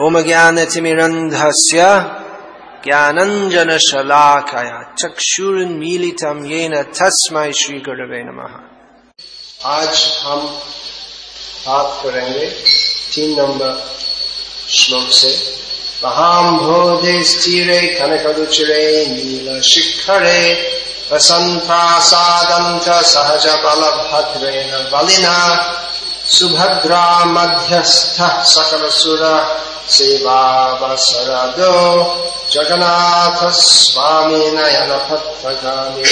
ओम ज्ञान तिमिरंधस्य ज्ञानंजन शलाकया चक्षुरुन्मीलितम येन तस्मै श्री गुरवे नमः। आज हम बात करेंगे तीन नंबर श्लोक से। महाम्भोधे स्थिरे कनकरुचिरे नील शिखरे वसन्तासादन्त सहज बलभद्रेण बलिना सुभद्रा मध्यस्थः सकलसुर सेवावसरदो जगन्नाथ स्वामी नयनपथगामी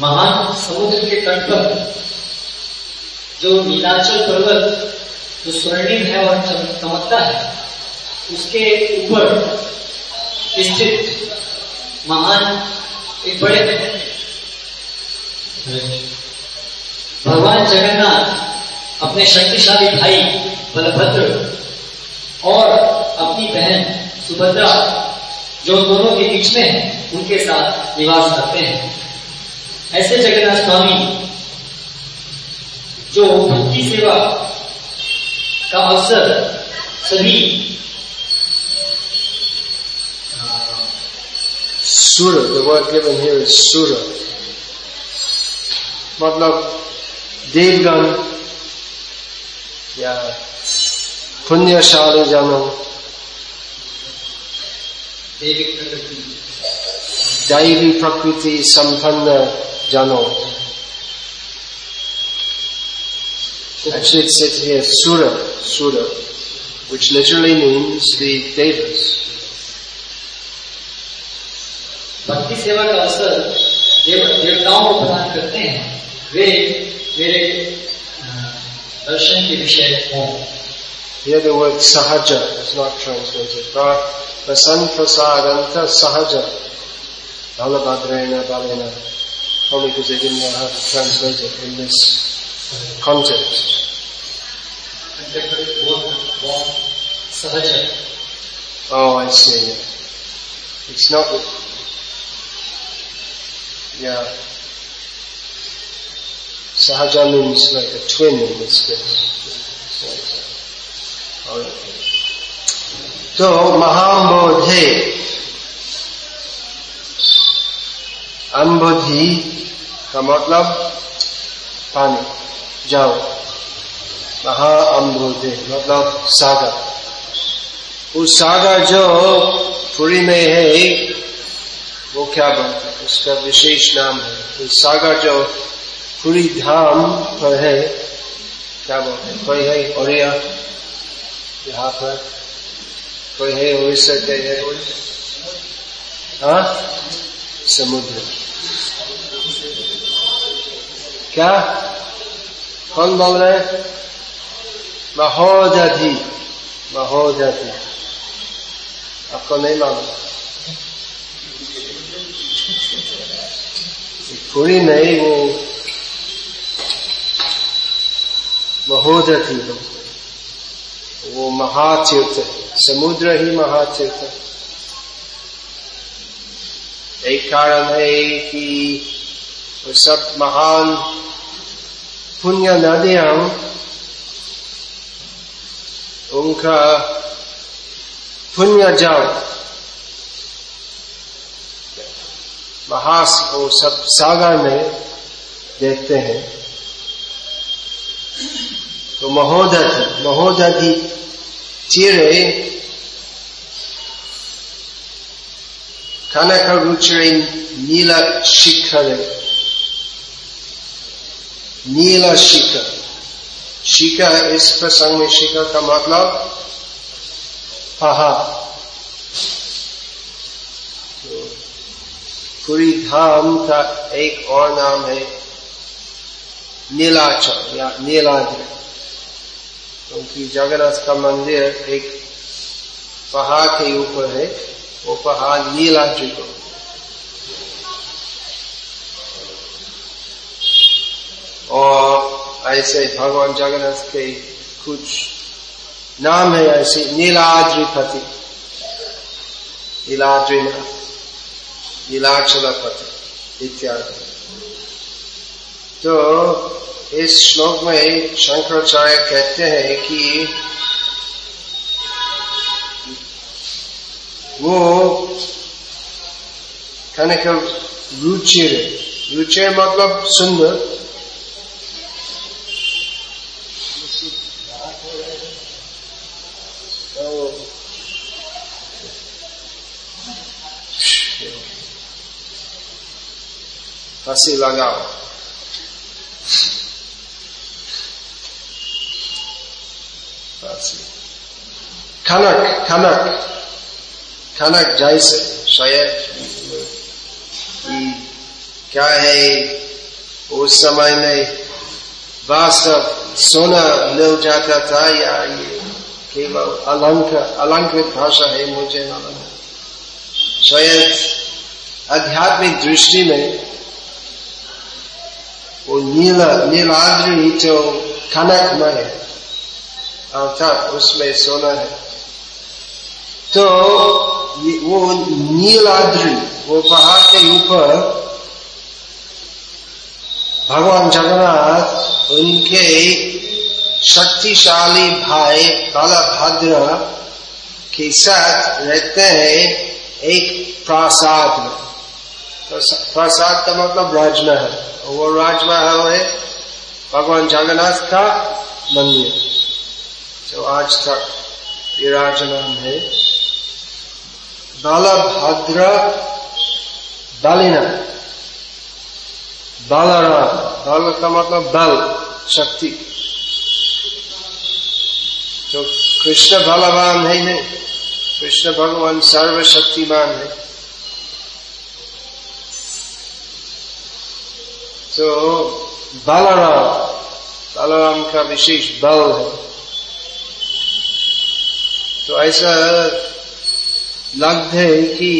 महान समुद्र के तट पर जो नीलाचल पर्वत, जो स्वर्णिम है और चमकता है, उसके ऊपर स्थित महान एक बड़े भगवान जगन्नाथ, अपने शक्तिशाली भाई बलभद्र और अपनी बहन सुभद्रा, जो दोनों के बीच में है उनके साथ निवास करते हैं ऐसे जगन्नाथ स्वामी, जो भक्ति सेवा का अवसर सभी is Sura. मतलब देवगण या पुण्यशाली जनों दैवी प्रकृति संपन्न जनों। Actually, it says here Sura, Sura, which literally means the Devas. भक्ति सेवा का अवसर देव देवताओं को प्रदान करते हैं। वे मेरे दर्शन के विषय हों Here the word sahaja is not translated. Prasan prasadanta sahaja. Balabhadrana balena. Only because they didn't know how to translate it in this context. सहज Oh, I see. Yeah. It's not. Yeah. Sahaja means like a twin in this case. Alright. तो महाबोधे अनबोधि का मतलब पानी जाओ महा अम्बोधे मतलब सागर उस सागर जो पुरी में है वो क्या बनता है उसका विशेष नाम है उस सागर जो पुरी धाम पर है क्या बोलते हैं? कोई है ओरिया यहाँ पर कोई है उड़ीसा के है। हाँ? समुद्र। क्या? कौन बोल रहे महोदधि महोदधि आपको नहीं मालूम? पूरी नहीं, वो महोदधि वो महातीर्थ है, समुद्र ही महातीर्थ है। एक कारण है कि वो सब महान पुण्य नदियाँ, उनका पुण्य जल, महास वो सब सागर में देखते हैं। तो महोदधि महोदधि तीरे कनक रुचि नीला शिखर नीला शिखर। शिखर इस प्रसंग में शिखर का मतलब पहाड़। पूरी धाम का एक और नाम है नीलाचल, या नीलाद्रि क्योंकि जगन्नाथ का मंदिर एक पहाड़ के ऊपर है, वो पहाड़ नीलाद्रि को। और ऐसे भगवान जगन्नाथ के कुछ नाम है, ऐसे नीलाद्रिपति। नीलाद्रिनाथ, नीलाचलपति, इत्यादि। तो इस श्लोक में शंकराचार्य कहते हैं कि वो कनक रुचिर रुचिर मतलब सुंदर। हँसी लगाओ। खनक खनक खनक जैसे शायद क्या है उस समय में वास्तव सोना मिल जाता था या ये केवल अलंक, अलंकृत भाषा है मुझे मालूम। शायद आध्यात्मिक दृष्टि में वो नीला, नीलाद्री जो कनकमय अर्थात उसमें सोना है। तो वो नीलाद्री वो पहाड़ के ऊपर भगवान जगन्नाथ, उनके शक्तिशाली भाई बालाभद्र के साथ रहते हैं एक प्रासाद में। प्रसाद का मतलब राजमहल। वो राजमहल है भगवान जगन्नाथ का मंदिर। जो आज तक विराजमान है। बालभद्र बलिना बलराम बल का मतलब बल शक्ति तो कृष्ण बलवान है नहीं कृष्ण भगवान सर्वशक्तिमान है तो बलराम बलराम का विशेष बल है तो ऐसा लगता है कि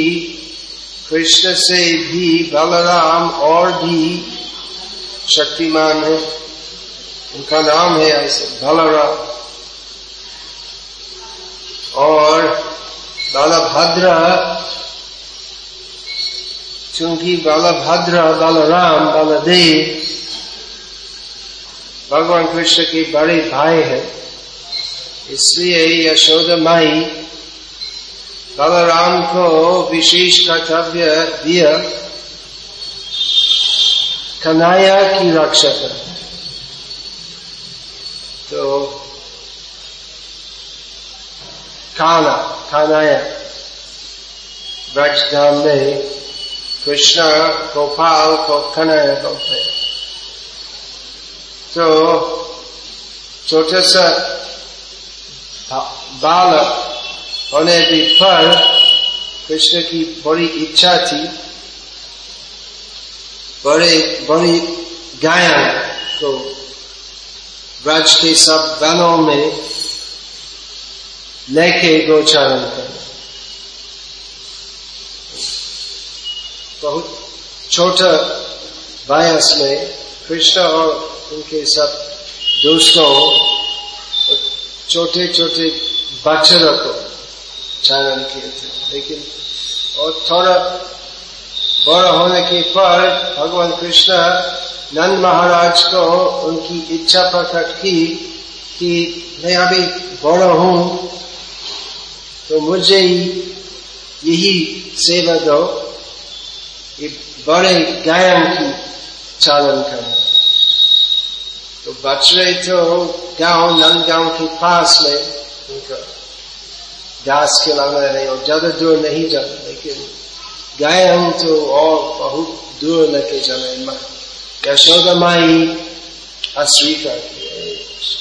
कृष्ण से भी बलराम और भी शक्तिमान है। उनका नाम है ऐसे बलराम। और बलभद्र, चूँकि बलभद्र, बलराम, बलदेव, भगवान कृष्ण के बड़े भाई है, इसलिए यशोदा माई बलराम को विशेष कर्तव्य दिया। कन्हैया की रक्षा कर तो काना कन्हैया, ब्रजधाम में कृष्ण, गोपाल को कन्हैया बोलते तो छोटा सा बालक होने भी पर कृष्ण की बड़ी इच्छा थी, बड़े, बड़ी गायन को ब्रज के सब वनों में लेके गोचारण कर। बहुत छोटा वयस में कृष्ण और उनके सब दोस्तों छोटे छोटे बच्चों को चारण किए थे। लेकिन और थोड़ा बड़ा होने के पर भगवान कृष्ण नंद महाराज को उनकी इच्छा प्रकट की कि मैं अभी बड़ा हूँ तो मुझे यही सेवा दो। ये बड़े गायन की चालन करना तो बच रहे तो गाँव, नंद गाँव के पास में उनका घास खिलाना है और ज़्यादा दूर नहीं जाना लेकिन गए हम तो और बहुत दूर लेके जाना यशोदा माई अस्वीकार किया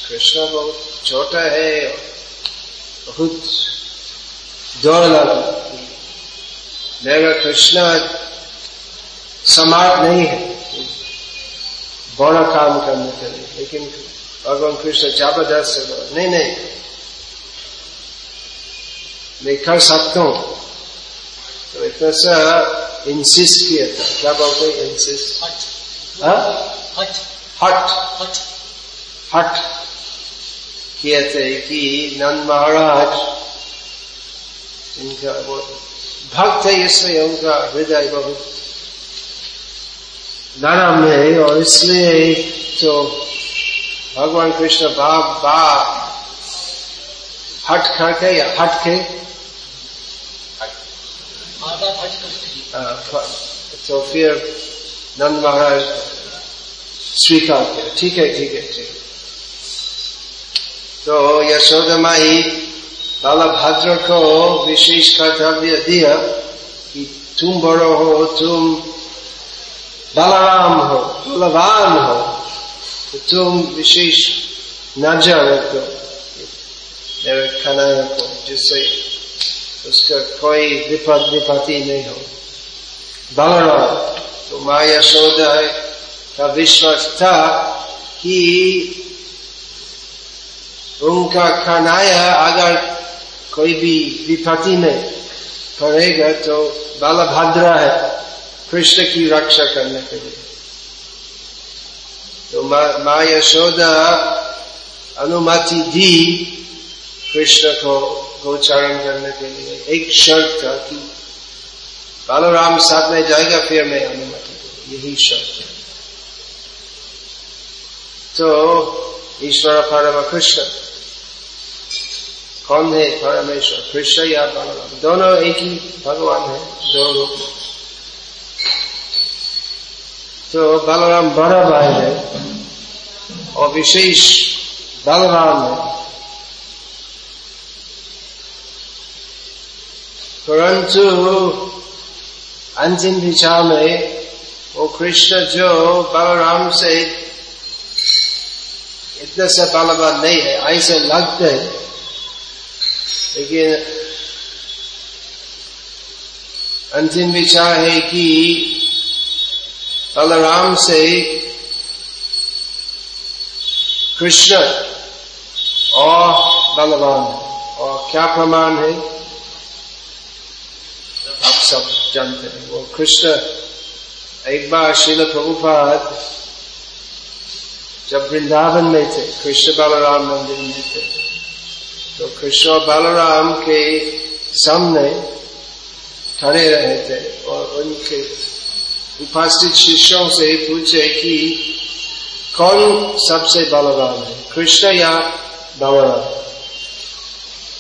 कृष्ण बहुत छोटा है, बहुत दौड़ लगा। मेरा कृष्ण समाज नहीं है, बड़ा काम करने के लिए, लेकिन भगवान कृष्ण ज़बरदस्त नहीं नहीं। सकता हूँ। तो इतना सा इंसिस्ट किया था। क्या बोलते हैं इंसिस्ट हट हट हट हट किए थे कि नंद महाराज इनका वो भक्त है इसलिए उनका हृदय बहुत नरम है और इसलिए तो भगवान कृष्ण बाप बा हट करके या हट के? तो फिर नंद महाराज स्वीकार किया। ठीक है ठीक है ठीक है। तो यशोदा माई बालभद्र को विशेष कर्तव्य दिया कि तुम बड़ो हो तुम बलराम हो बलवान हो तो तुम विशेष नज़र रखो। मेरे कन्हैया को जिससे उसका कोई विपद विपत्ति नहीं हो। बलराम तो माया यशोदा का विश्वास था कि उनका कन्हैया अगर कोई भी विपत्ति में पड़ेगा तो बालभद्र है, कृष्ण की रक्षा करने के लिए। तो माँ यशोदा अनुमति दी। कृष्ण को गोचारण करने के लिए एक शर्त था कि बालराम साथ में जाएगा, फिर मैं अनुमति यही शर्त है। तो ईश्वर परम कृष्ण कौन है परमेश्वर? कृष्ण या बालराम? दोनों एक ही भगवान है, दो तो बलराम बड़ा भाई है और विशेष बलराम है। परंतु अंतिम विचार में वो कृष्ण जो बलराम से इतने से बलवान नहीं है, ऐसे लगते है। लेकिन अंतिम विचार है कि बलराम से कृष्ण और बलवान और क्या प्रमाण है? आप सब जानते हैं। वो कृष्ण, एक बार शिल प्रभुपाद, जब वृंदावन में थे, कृष्ण बलराम मंदिर में थे तो कृष्ण और बलराम के सामने खड़े रहे थे और उनके उपस्थित शिष्यों से पूछे कि कौन सबसे बलवान है? कृष्ण या बलराम?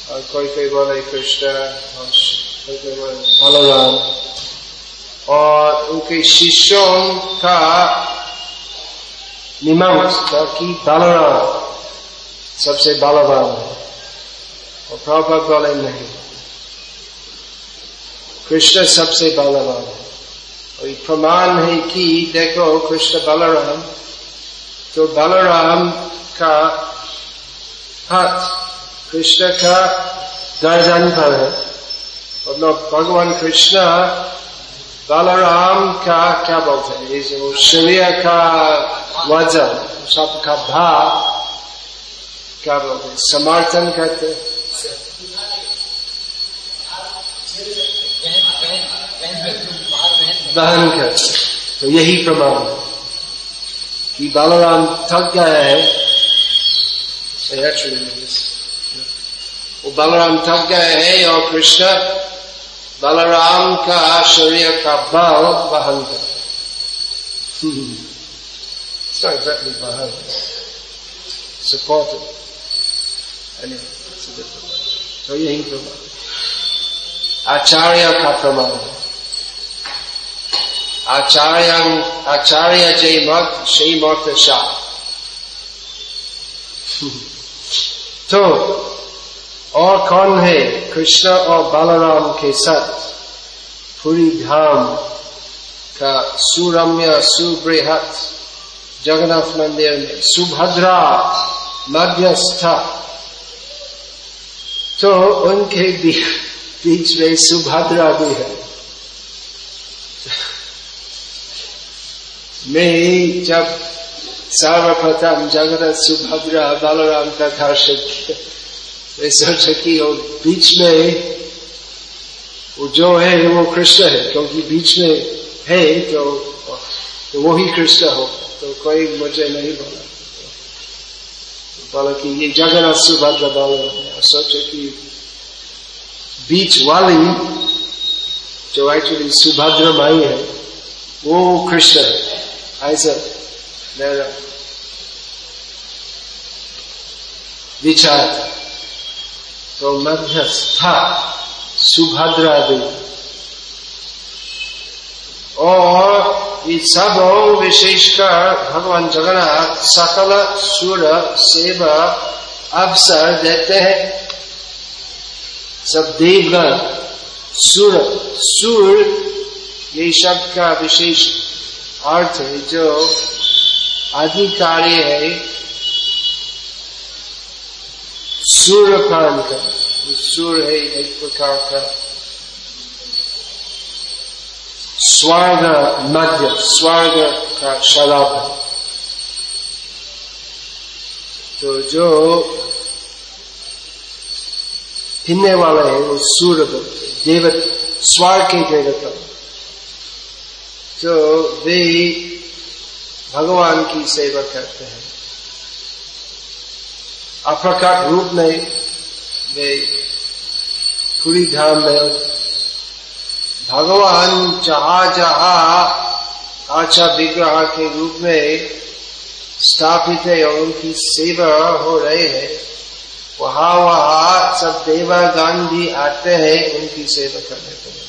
और कोई कोई बोले, कृष्ण और कोई बलराम और उनके शिष्यों का मीमांस कि बलराम सबसे बलवान है और प्रभुपद बोले नहीं कृष्ण सबसे बलवान है और प्रमाण है कि देखो कृष्ण बलराम तो बलराम का हाथ कृष्ण का गर्दन पर है मतलब भगवान कृष्ण बलराम का क्या बोलते हैं जो शरीर का वज़न सबका भाव क्या बोलते हैं समर्थन करते दहन करते तो यही प्रमाण है कि बालाराम थक गया है वो बलराम थक गए है और कृष्ण बलराम का शरीर का बल वहन करते It's not exactly behind. Supported. Anyway, it's a different way. तो यही प्रमाण आचार्य का प्रमाण है आचार्य आचार्य जय मत श्री मत शाह तो और कौन है? कृष्ण और बलराम के साथ पूरी धाम का सुरम्य, सुबृहत जगन्नाथ मंदिर में सुभद्रा मध्यस्थ। तो उनके बीच में सुभद्रा भी है। मैं जब सर्वप्रथम जगन्नाथ, सुभद्रा, बलराम का दर्शन किया मैं सोचा कि वो बीच में वो जो है वो कृष्ण है क्योंकि बीच में है तो, तो वो ही कृष्ण हो तो कोई मुझे नहीं बोला। बोला कि ये जगन्नाथ सुभद्रा बलराम सोचा कि बीच वाली जो एक्चुअली सुभद्रा माई है वो कृष्ण है। ऐसा मेरा। विचार। था तो मध्यस्था सुभद्रा देवी और ये सब विशेषकर भगवान जगन्नाथ सकल सुर सेवा अवसर देते हैं। सब देवगण, सुर सुर, ये शब्द का विशेष अर्थ है जो अधिकारी है। सूर्यपान का सुर है एक प्रकार का स्वर्ग मध्य स्वर्ग का शराब है तो जो पीने वाले है वो सूर्य देवत स्वर्ग के देवता जो वे भगवान की सेवा करते हैं अप्रकट रूप में वे पूरी धाम में। भगवान जहा जहा आचा विग्रह के रूप में स्थापित है और उनकी सेवा हो रहे हैं, वहाँ वहाँ सब देवागण भी आते हैं, उनकी सेवा करने के लिए।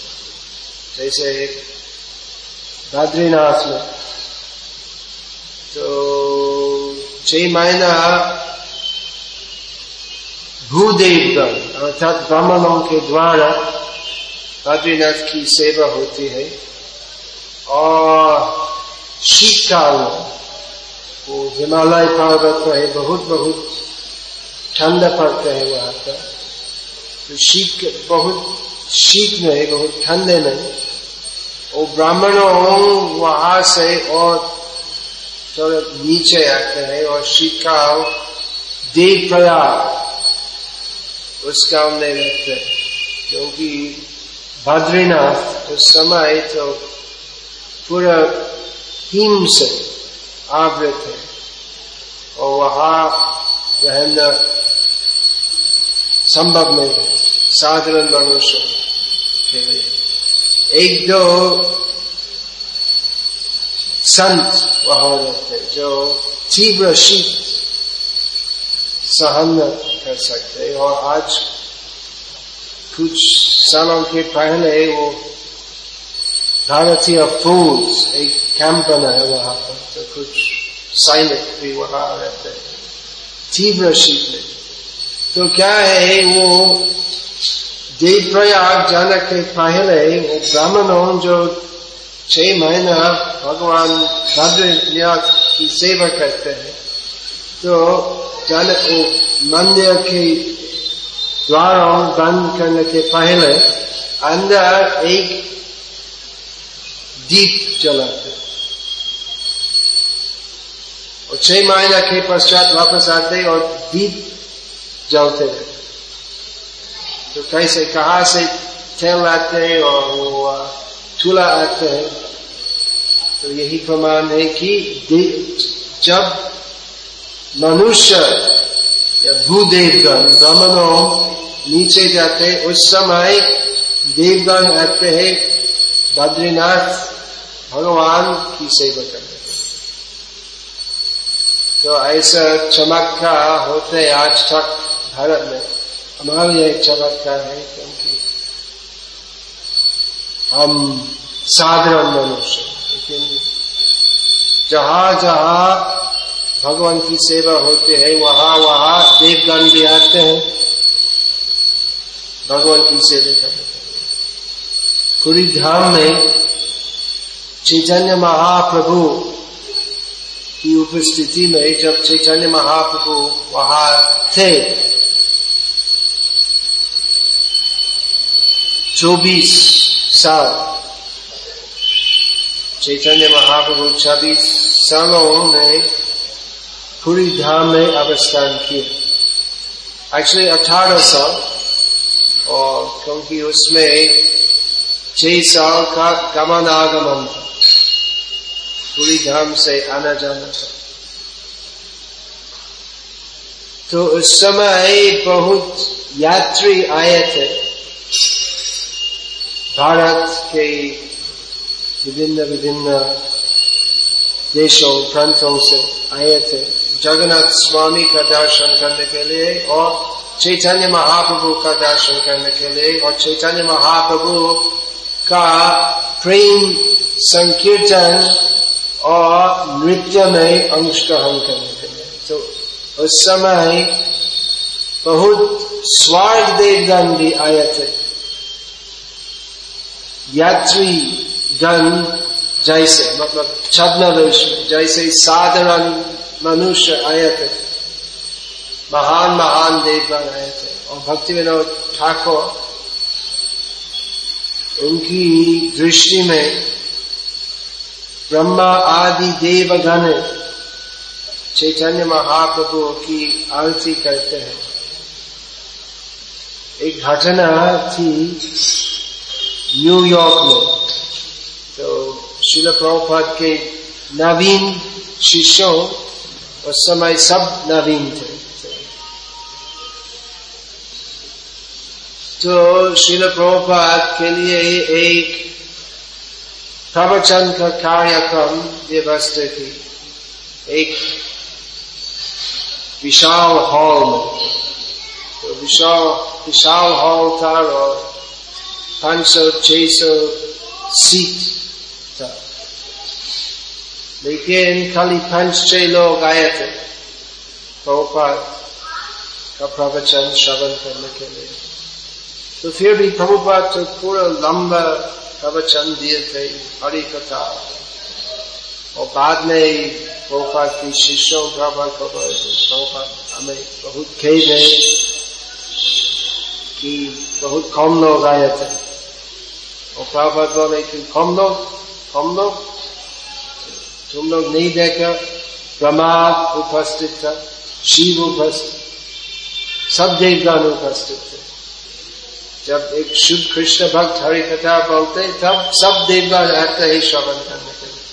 जैसे बद्रीनाथ में तो छह महीना भूदेवगण, अर्थात ब्राह्मणों के द्वारा बद्रीनाथ की सेवा होती है और शीतकाल वो हिमालय पर्वत पर है, बहुत बहुत ठंड पड़ते है वहाँ पर। तो शीत बहुत शीत में है, बहुत ठंडे में। और ब्राह्मणों वहाँ से और थोड़ा नीचे आते हैं और शीतकाल देव प्रयाग उस गाँव में रहते क्योंकि बद्रीनाथ उस समय तो पूरा हिम से आवृत है और वहाँ रहना संभव नहीं है। साधारण मनुष्य के लिए। एक दो संत वहाँ रहते जो तीव्र शीत सहन कर सकते और आज कुछ सालों के पहले वो भारतीय फूल्स एक कैंप बना है वहाँ पर तो कुछ सैनिक भी वहाँ रहते हैं। तीव्र शीत में। तो क्या है वो देव प्रयाग जाने के पहले वो ब्राह्मणों जो छह महीना भगवान भद्रनाथ की सेवा करते हैं तो जाने को मंदिर के द्वारों बंद करने के पहले अंदर एक दीप जलाते। और छह महीना के पश्चात वापस आते और दीप जलते। रहे तो कैसे कहा से तेल आते और वो चूल्हा आते हैं? तो यही प्रमाण है कि जब मनुष्य या भूदेवगण, ब्राह्मणों, नीचे जाते, उस समय देवगण आते हैं, बद्रीनाथ, भगवान की सेवा करने तो ऐसा चमत्कार होते आज तक भारत में। हमारे लिए चमत्कार है, क्योंकि हम साधारण मनुष्य लेकिन जहाँ जहाँ भगवान की सेवा होती है, वहाँ वहाँ देवगण भी आते हैं। भगवान की सेवा करने पूरी धाम में चैतन्य महाप्रभु की उपस्थिति में जब चैतन्य महाप्रभु वहाँ थे, चौबीस साल, चैतन्य महाप्रभु छब्बीस सालों में पूरी धाम में अवस्थान किया एक्चुअली अठारह साल, और क्योंकि उसमें छह साल का गमन आगमन था। पूरी धाम से आना जाना था। तो उस समय बहुत यात्री आए थे। भारत के विभिन्न विभिन्न देशों, प्रांतों से आए थे। जगन्नाथ स्वामी का दर्शन करने के लिए और चैतन्य महाप्रभु का दर्शन करने के लिए और चैतन्य महाप्रभु का प्रेम, संकीर्तन और नृत्य में अंश ग्रहण करने के लिए। तो उस समय बहुत स्वर्ग देवगण भी आए थे। यात्री गण जैसे मतलब छद्मवेश जैसे साधारण मनुष्य आए थे महान महान देवगण आए थे और भक्ति विनोद ठाकुर, उनकी दृष्टि में ब्रह्मा आदि देवगण चैतन्य महाप्रभु की आरती करते हैं। एक घटना थी न्यूयॉर्क में। तो शिल प्रभुपाद के नवीन शिष्यों उस समय सब नवीन थे। तो शिल प्रभुपाद के लिए एक प्रवचन का कार्यक्रम व्यवस्था थी। एक विशाल हॉल। में तो विशाल विशाल हॉल था और पाँच सौ, छह सौ सीट। लेकिन खाली पाँच छह लोग आए थे प्रभुपाद का प्रवचन श्रवण करने के लिए। तो फिर भी प्रभुपाद तो पूरा लंबा प्रवचन दिए थे, हरी कथा। और बाद में प्रभुपाद की शिष्यों प्रभा खबर प्रभुपाद हमें बहुत खेद है कि बहुत कम लोग आए थे। और प्रभात बोले कि, कम लोग कम लोग तुम लोग नहीं देखा ब्रह्मा उपस्थित था, शिव उपस्थित, सब देवगण उपस्थित थे। जब एक शुभ कृष्ण भक्त हरि कथा बोलते तब सब देवगण आते ही श्रवण करने के लिए।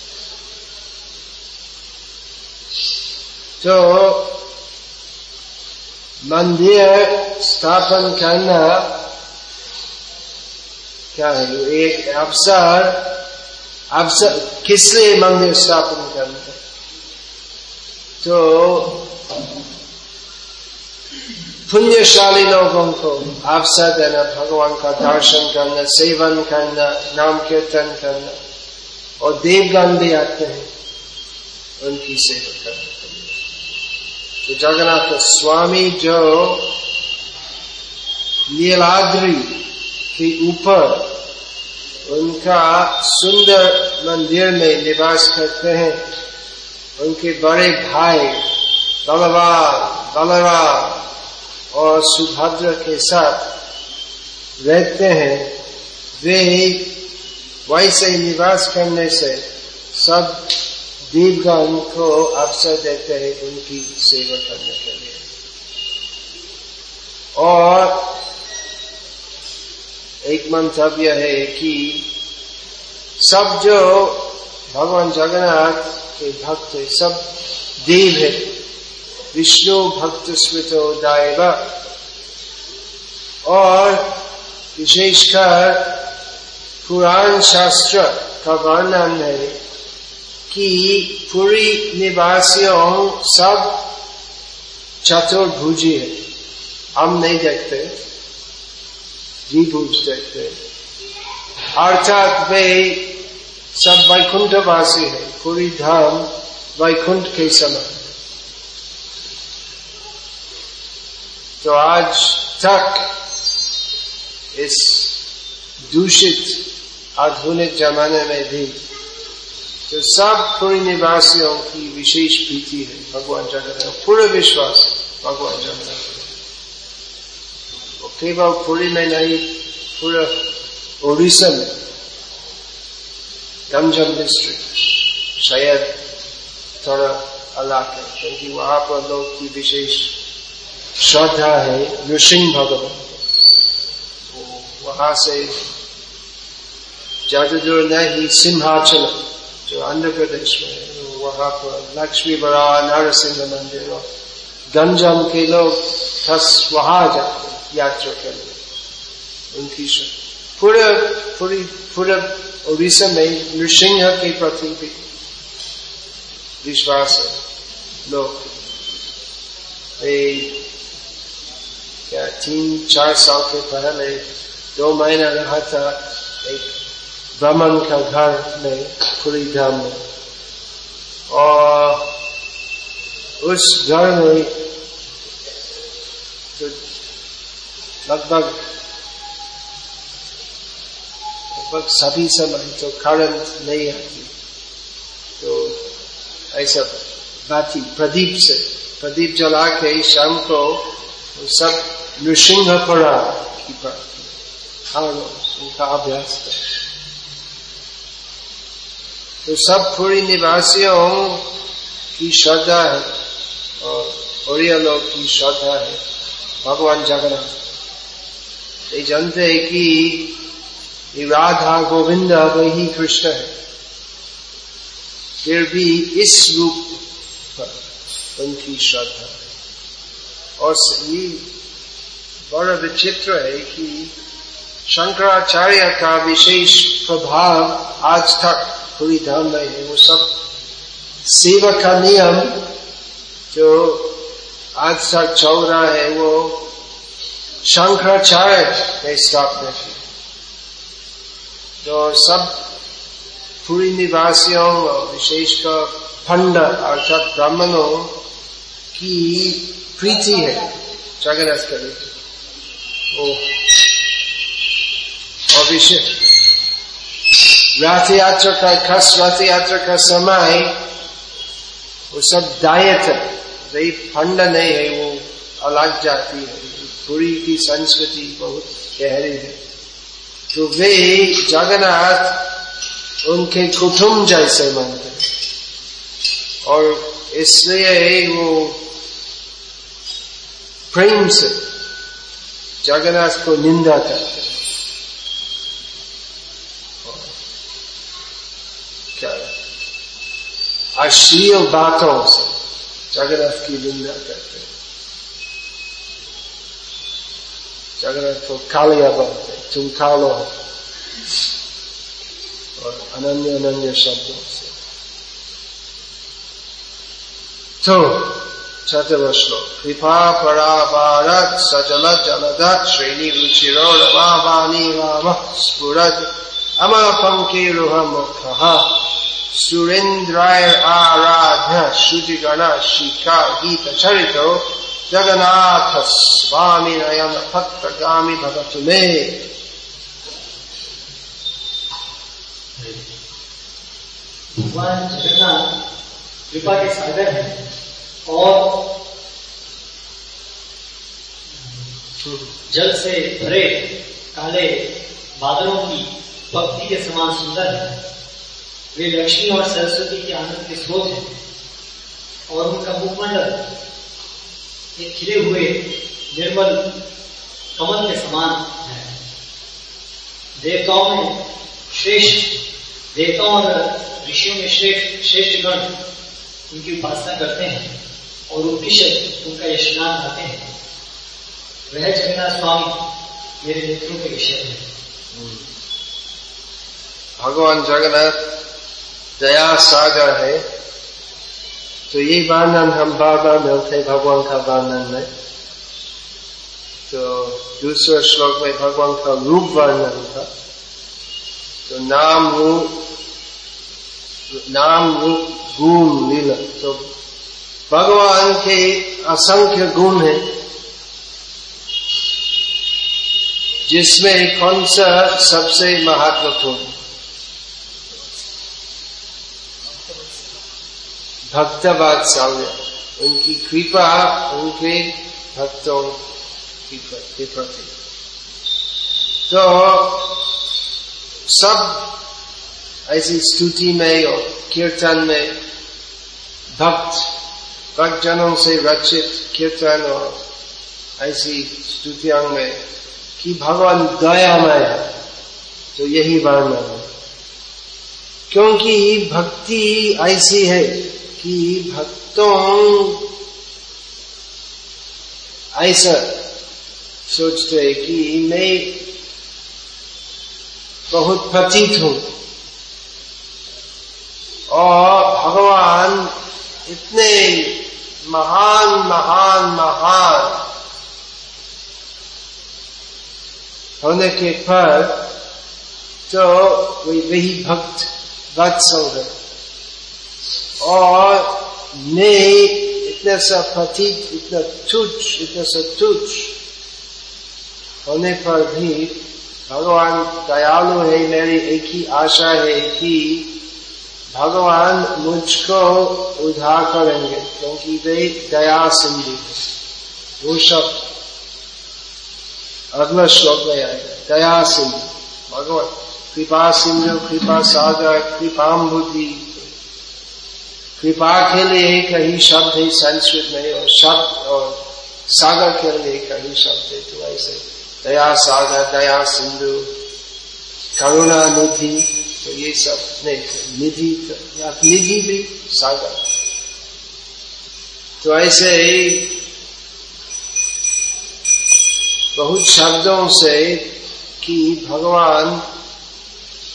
तो मंदिर स्थापन करना क्या है? एक अवसर अवसर किस लिए मंदिर स्थापन करना तो पुण्यशाली लोगों को अवसर देना भगवान का दर्शन करना, सेवन करना, नाम कीर्तन करना, और देवगण भी आते हैं, उनकी सेवा करना तो जगन्नाथ स्वामी जो नीलाद्री के ऊपर उनका सुंदर मंदिर में निवास करते हैं। उनके बड़े भाई बलवान बलराम और सुभद्र के साथ रहते हैं। वे वैसे निवास करने से सब दीपगण को अवसर देते हैं उनकी सेवा करने के लिए। और एक मंतव्य है कि सब जो भगवान जगन्नाथ के भक्त है, सब देव है। विष्णु भक्त स्मृतो दायव। और विशेषकर पुराण शास्त्र का वर्णन है कि पूरी निवासियों सब चतुर्भुजी है। हम नहीं देखते। द्विभुज देखते अर्थात वे सब वैकुंठवासी है। पूरी धाम वैकुंठ के समय तो आज तक इस दूषित आधुनिक जमाने में भी तो सब पूरी निवासियों की विशेष प्रीति है, भगवान जगन्नाथ पूरे विश्वास भगवान जगन्नाथ केवल पुरी में नहीं पूरा उड़ीसा में गंजम डिस्ट्रिक्ट शायद थोड़ा अलग है क्योंकि वहाँ पर लोग की विशेष श्रद्धा है नृसिंह भगवान वहाँ से ज़्यादा दूर नहीं सिंहाचल जो आंध्र प्रदेश में वहाँ पर लक्ष्मी बड़ा नरसिंह मंदिर और गंजम के लोग बस वहाँ जाते यात्रा के लिए। उनकी पूरे पूरी पूरे उड़ीसा में नृसिंह के प्रति भी विश्वास है। लोग क्या तीन, चार साल के पहले, दो महीना रहा था, एक ब्राह्मण का घर में पूरी धाम में। और उस घर में तो लगभग लगभग सभी समय तो करंट नहीं आती। तो ऐसा बाती प्रदीप से, प्रदीप जला के शाम को तो सब नृसिंह पड़ा की हाँ। उनका अभ्यास कर तो सब पूरी निवासियों की श्रद्धा है और लोग की श्रद्धा है। भगवान जगन्नाथ। ये जानते हैं कि ये राधा गोविंद वही कृष्ण है। फिर भी इस रूप पर उनकी श्रद्धा है। और ये बड़ा विचित्र है कि शंकराचार्य का विशेष प्रभाव आज तक पूरी धाम में है। वो सब सेवा का नियम जो आज तक चल रहा है, वो शंकराचार्य ने स्थापना की तो सब पूरी निवासियों विशेषकर फंड अर्थात ब्राह्मणों की प्रीति है, जगन्नाथ करे ओ, और विशेष रथ यात्रा का खस रथ यात्रा का समय, वो सब डायट है वही फंड नहीं है, वो अलग जाती है। पूरी की संस्कृति बहुत गहरी है। तो वे जगन्नाथ, उनके कुटुंब जैसे मानते और इसलिए वो प्रेम से जगन्नाथ को निंदा करते क्या अश्लील बातों से जगन्नाथ की निंदा करते जगन्नाथ को कालिया बोलते तुम कालो और अनन्य अनन्य शब्दों से तो चतुर्थ श्लोक कृपा परा भारत सजल जलद श्रेणी रुचिरो रवानी वाम स्फुरद मुख सुरेन्द्राय आराध्य श्रुतिगण शिखा गीत चरितो जगन्नाथ स्वामी नयन भक्त गामी भगत में। भगवान जगन्नाथ कृपा के सागर है और जल से भरे काले बादलों की भक्ति के समान सुंदर है। वे लक्ष्मी और सरस्वती के आनंद के स्रोत हैं और उनका मुखमंडल एक खिले हुए निर्मल कमल के समान है। देवताओं में श्रेष्ठ, देवताओं और ऋषियों में श्रेष्ठ श्रेष्ठ गण उनकी उपासना करते हैं और उपनिषद उनका यशनान गाते हैं। वह जगन्नाथ स्वामी मेरे नेत्रों के विषय है भगवान जगन्नाथ दया सागर है। तो ये वर्णन हम बार बार मिलते भगवान का वर्णन में। तो दूसरे श्लोक में भगवान का रूप वर्णन था। तो नाम रूप नाम रूप गुण लीला तो भगवान के असंख्य गुण है, जिसमें कौन सा सबसे महत्वपूर्ण? भक्त वात्सल्य उनकी कृपा उनके भक्तों की प्रति तो सब ऐसी स्तुति में और कीर्तन में भक्त भक्तजनों से रचित कीर्तन और ऐसी स्तुतियों में कि भगवान दयामय है तो यही वर्णन है। क्योंकि भक्ति ऐसी है कि भक्तों। ऐसा सोचते कि मैं बहुत प्रतीत हूँ। और भगवान इतने महान महान महान होने के पर तो वही भक्त वत्सल है। और मैं इतना सा पतित इतना तुच्छ, इतना सा तुच्छ होने पर भी भगवान दयालु है, मेरी एक ही आशा है कि भगवान मुझको उधार करेंगे, क्योंकि वे दया सिंधु वो सब अगला श्लोक में आएगा दया सिंधु भगवान कृपा सिंधु कृपा सागर कृपा बुद्धि कृपा के लिए कहीं शब्द है संस्कृत में और शब्द और सागर के लिए कहीं शब्द है तो ऐसे दया सागर, दया सिंधु, करुणा निधि तो ये सब नहीं, निधि निधि भी सागर। तो ऐसे ही बहुत शब्दों से कि भगवान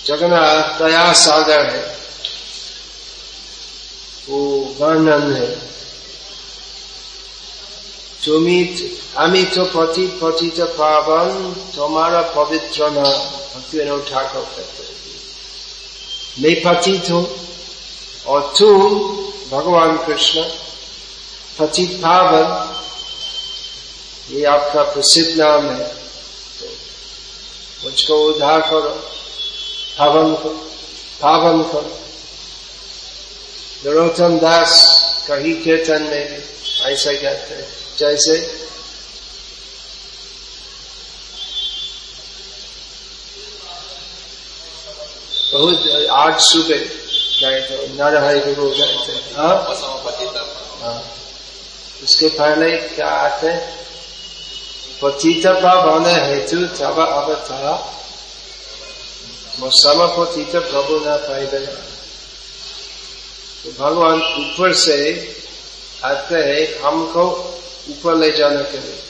जगन्नाथ, दया सागर है। वो वर्णन है তুমি আমি তো পতি পতিত পাবন তোমারা पवित्र न भक्ति ठाकुर कहते मैं पतित हूं और तुम भगवान कृष्ण पतित पावन ये आपका प्रसिद्ध नाम है तो मुझको उद्धार करो पावन करो पावन करो नरोत्तम दास कही कीर्तन में, ऐसा कहते हैं। जैसे बहुत आज सुबह गए थे नरहरी को गए थे। हाँ? उसके पहले क्या आते? पतित बने हेतु तब अब था सम पतित प्रभु न पाई तो भगवान ऊपर से आते हैं, हमको ऊपर ले जाने के लिए।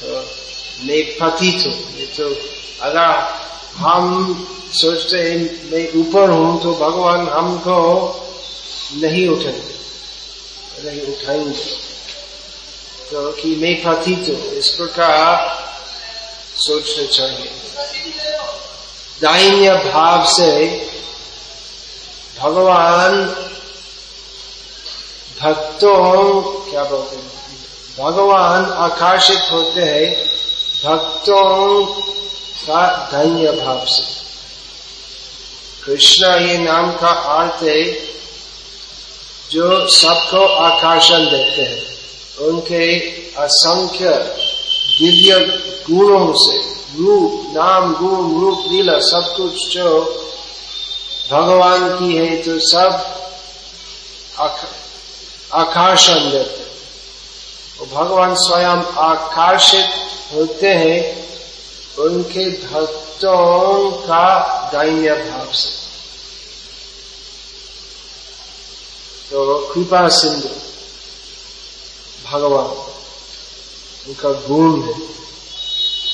तो मैं पतित हूँ। ये तो अगर हम सोचते हैं, मैं ऊपर हूँ तो भगवान हमको नहीं उठेंगे। नहीं उठाएँगे। तो कि मैं पतित हूँ, इस प्रकार सोचना चाहिए। दाइन्य भाव से भगवान भक्तों क्या बोलते हैं? भगवान आकर्षित होते हैं भक्तों का धन्य भाव से। कृष्ण ये नाम का अर्थ है जो सबको आकर्षण देते हैं। उनके असंख्य दिव्य गुणों से, रूप, नाम, गुण, रूप, लीला, सब कुछ जो भगवान की है तो सब आकर्षण देते और भगवान स्वयं आकर्षित होते हैं, उनके भक्तों का दैन्य भाव से। तो कृपा सिंधु, भगवान उनका गुण है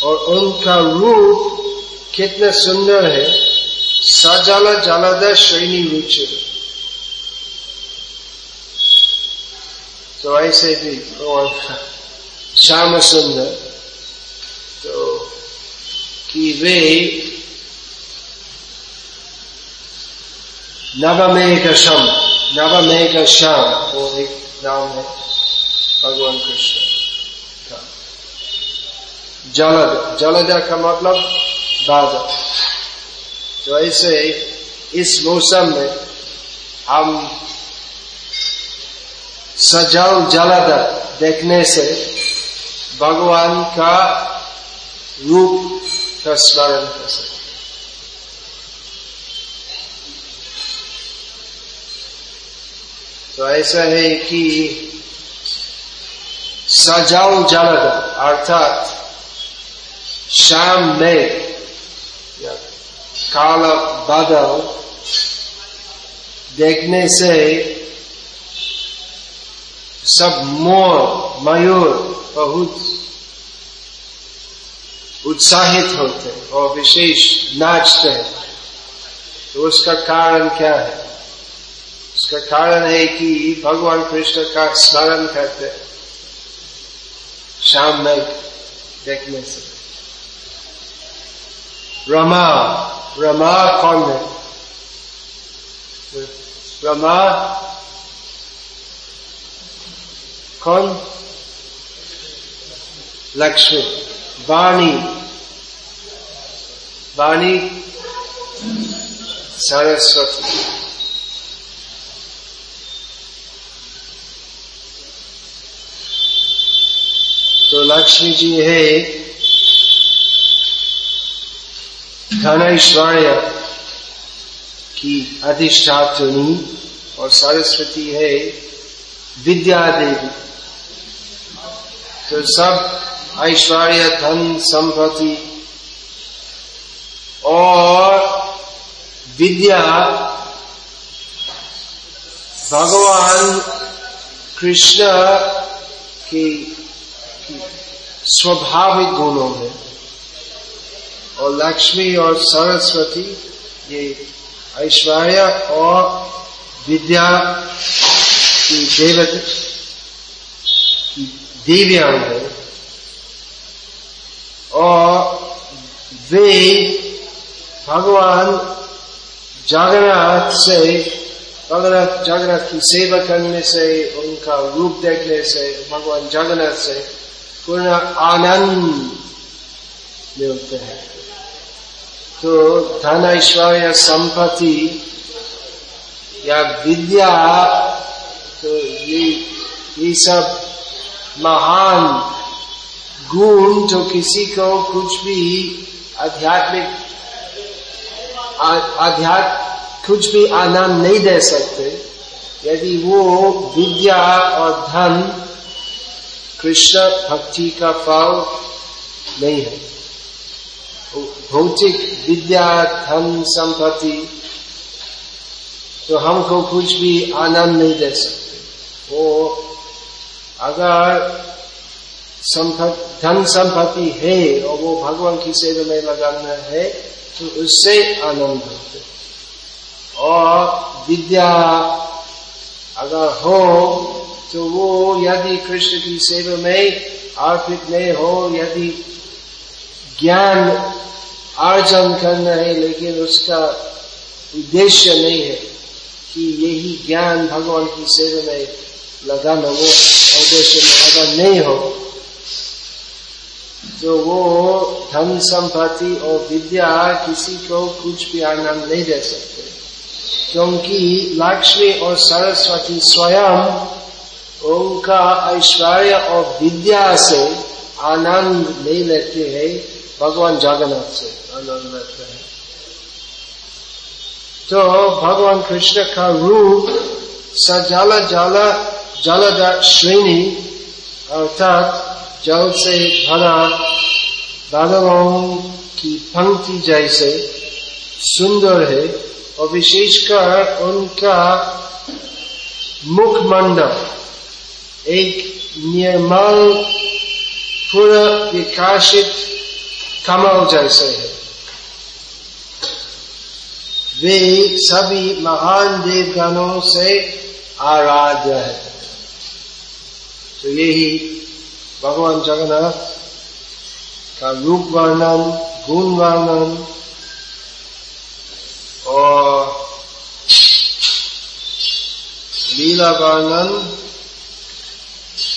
और उनका रूप कितने सुंदर है। सजल जलद श्रेणी रुचि तो ऐसे भी और श्याम सुंदर। तो कि वे नवमेघ शम नवमेघ श्याम वो एक नाम है, भगवान कृष्ण का। जलद जलद का मतलब बादल। तो ऐसे इस मौसम में हम सजल जलद देखने से भगवान का रूप का स्मरण कर सकते तो ऐसा है कि सजाओ जलद अर्थात शाम में काला बादल देखने से सब मोर, मयूर बहुत उत्साहित होते और विशेष नाचते हैं। तो उसका कारण क्या है? उसका कारण है कि भगवान कृष्ण का स्मरण करते शाम में देखने से। रमा रमा कौन है रमा कौन लक्ष्मी वाणी वाणी सरस्वती तो लक्ष्मी जी है धन ऐश्वर्य की अधिष्ठात्री और सरस्वती है विद्या देवी तो सब ऐश्वर्य धन संपत्ति और विद्या भगवान कृष्ण के स्वाभाविक गुणों में और लक्ष्मी और सरस्वती, ये ऐश्वर्य और विद्या की देवत की है। और वे भगवान जगन्नाथ से, भगवान जगन्नाथ की सेवा करने से, उनका रूप देखने से, भगवान जगन्नाथ से पूर्ण आनंद मिलते हैं। तो धन ऐश्वर्य, संपत्ति, या विद्या तो ये ये सब महान गुण जो किसी को कुछ भी आध्यात्मिक आध्यात्म, कुछ भी आनंद नहीं दे सकते। यदि वो विद्या और धन, कृष्ण भक्ति का फल नहीं है। भौतिक विद्या धन संपत्ति तो हमको कुछ भी आनंद नहीं दे सकते। वो अगर धन संपत्ति है और वो भगवान की सेवा में लगाना है तो उससे आनंद होते और विद्या अगर हो तो वो यदि कृष्ण की सेवा में अर्पित नहीं हो, यदि ज्ञान अर्जन करना है, लेकिन उसका उद्देश्य नहीं है कि यही ज्ञान भगवान की सेवा में लगाना वो उद्देश्य में अगर नहीं हो। तो वो धन संपत्ति और विद्या किसी को कुछ भी आनंद नहीं दे सकते। क्योंकि लक्ष्मी और सरस्वती स्वयं उनका ऐश्वर्य और विद्या से आनंद नहीं लेते हैं। भगवान जगन्नाथ से आनंद लेते हैं तो भगवान कृष्ण का रूप सजाला जाला जलद श्रेणी अर्थात जल से भरा बादलों की पंक्ति जैसे सुंदर है और विशेषकर उनका मुखमंडल एक निर्मल पूरा विकासित कमल जैसे है। वे सभी महान देवगणों से आराध्य है। तो यही भगवान जगन्नाथ का रूप वर्णन, गुण वर्णन और लीला वर्णन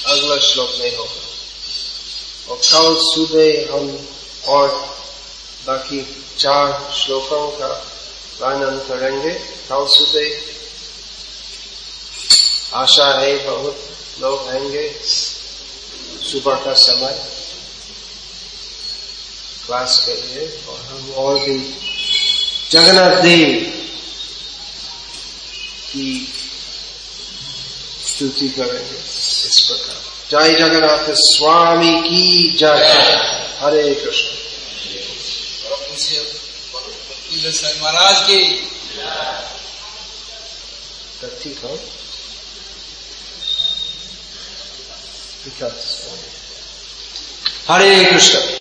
अगला श्लोक में होगा। और कल सुबह हम और बाकी चार श्लोकों का वर्णन करेंगे। कल सुबह आशा है बहुत लोग आएँगे सुबह का समय क्लास के लिए और हम और भी जगन्नाथ देव की स्तुति करेंगे इस प्रकार। जय जगन्नाथ, स्वामी की जय। हरे कृष्ण। महाराज की ठीक हो हरे कृष्ण